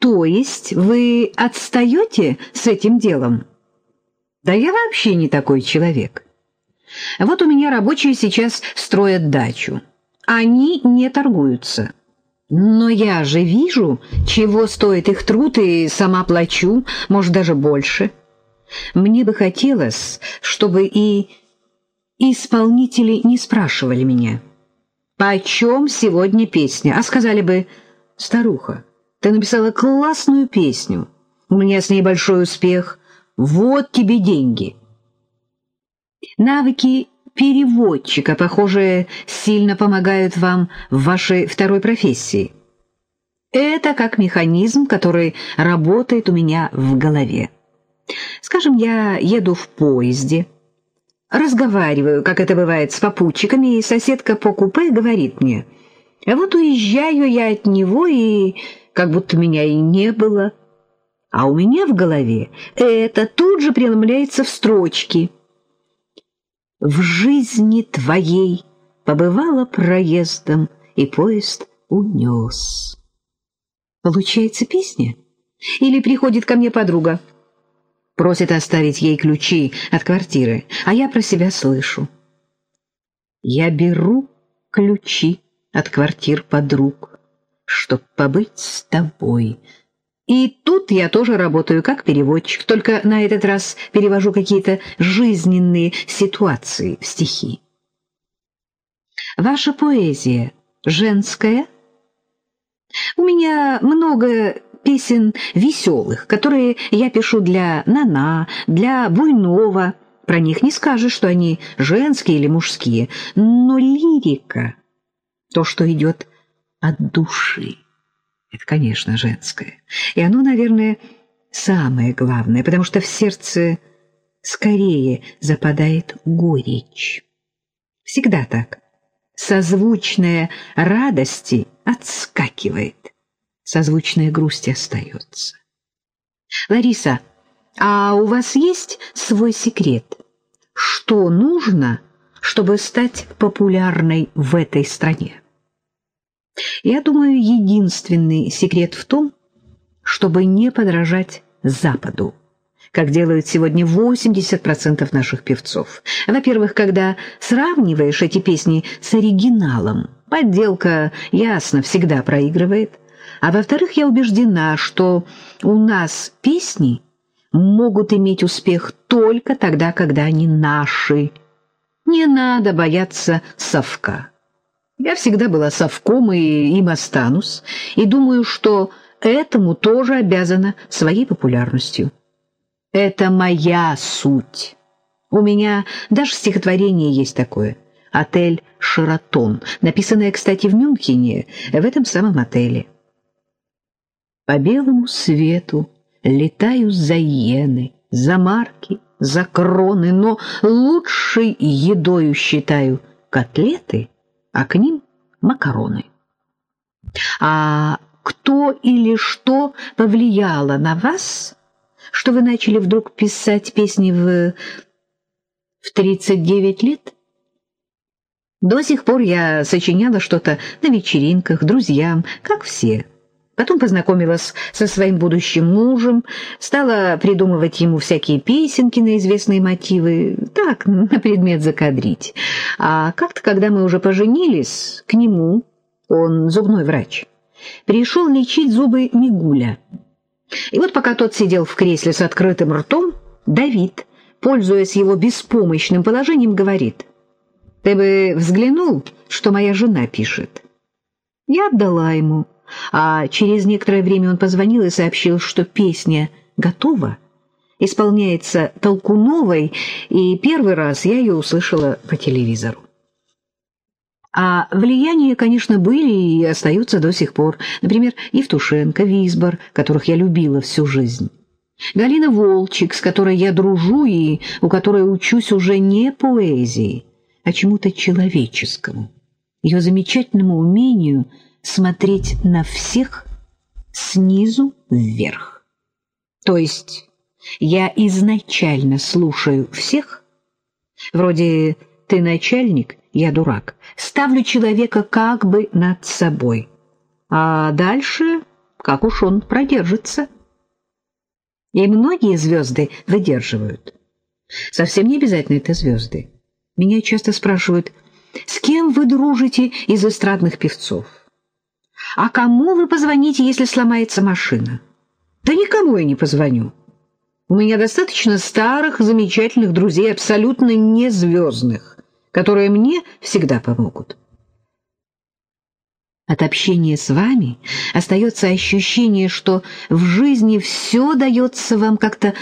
То есть вы отстаете с этим делом? Да я вообще не такой человек. Вот у меня рабочие сейчас строят дачу. Они не торгуются. Но я же вижу, чего стоит их труд, и сама плачу, может, даже больше. Мне бы хотелось, чтобы и исполнители не спрашивали меня, «Почем сегодня песня?» А сказали бы, «Старуха, ты написала классную песню, у меня с ней большой успех, вот тебе деньги». Навыки переводчика, похоже, сильно помогают вам в вашей второй профессии. Это как механизм, который работает у меня в голове. Скажем, я еду в поезде, разговариваю, как это бывает, с попутчиками, и соседка по купе говорит мне, а вот уезжаю я от него, и как будто меня и не было. А у меня в голове это тут же преломляется в строчки. В жизни твоей побывала проездом, и поезд унес. Получается песня? Или приходит ко мне подруга? Просит оставить ей ключи от квартиры, а я про себя слышу. Я беру ключи от квартир подруг, чтоб побыть с тобой. И тут я тоже работаю как переводчик, только на этот раз перевожу какие-то жизненные ситуации в стихи. Ваша поэзия женская? У меня много песен веселых, которые я пишу для Нана, для Буйнова. Про них не скажешь, что они женские или мужские. Но лирика, то, что идет от души, это, конечно, женское. И оно, наверное, самое главное, потому что в сердце скорее западает горечь. Всегда так. Созвучная радости отскакивает созвучная грусть остается. Лариса, а у вас есть свой секрет? Что нужно, чтобы стать популярной в этой стране? Я думаю, единственный секрет в том, чтобы не подражать Западу, как делают сегодня 80% наших певцов. Во-первых, когда сравниваешь эти песни с оригиналом, подделка, ясно, всегда проигрывает – а во-вторых, я убеждена, что у нас песни могут иметь успех только тогда, когда они наши. Не надо бояться совка. Я всегда была совком и им останусь, и думаю, что этому тоже обязана своей популярностью. Это моя суть. У меня даже стихотворение есть такое. Отель «Шератон», написанное, кстати, в Мюнхене, в этом самом отеле. По белому свету летаю за иены, за марки, за кроны, но лучшей едою считаю котлеты, а к ним макароны. А кто или что повлияло на вас, что вы начали вдруг писать песни в в 39 лет? До сих пор я сочиняла что-то на вечеринках, друзьям, как все. Потом познакомилась со своим будущим мужем, стала придумывать ему всякие песенки на известные мотивы, так, на предмет закадрить. А как-то, когда мы уже поженились, к нему, он зубной врач, пришел лечить зубы Мигуля. И вот пока тот сидел в кресле с открытым ртом, Давид, пользуясь его беспомощным положением, говорит, «Ты бы взглянул, что моя жена пишет». Я отдала ему а через некоторое время он позвонил и сообщил, что песня готова, исполняется Толкуновой, и первый раз я ее услышала по телевизору. А влияния, конечно, были и остаются до сих пор. Например, Евтушенко, Висбор, которых я любила всю жизнь. Галина Волчек, с которой я дружу и у которой учусь уже не поэзии, а чему-то человеческому. Ее замечательному умению – смотреть на всех снизу вверх. То есть я изначально слушаю всех, вроде «ты начальник, я дурак», ставлю человека как бы над собой, а дальше как уж он продержится. И многие звезды выдерживают. Совсем не обязательно это звезды. Меня часто спрашивают, с кем вы дружите из эстрадных певцов? А кому вы позвоните, если сломается машина? Да никому я не позвоню. У меня достаточно старых, замечательных друзей, абсолютно не звездных, которые мне всегда помогут. От общения с вами остается ощущение, что в жизни все дается вам как-то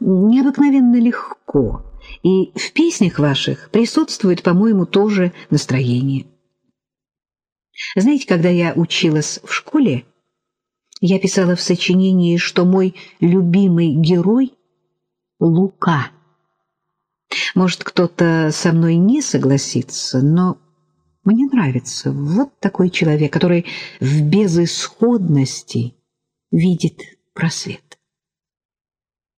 необыкновенно легко, и в песнях ваших присутствует, по-моему, тоже настроение. Знаете, когда я училась в школе, я писала в сочинении, что мой любимый герой — Лука. Может, кто-то со мной не согласится, но мне нравится вот такой человек, который в безысходности видит просвет.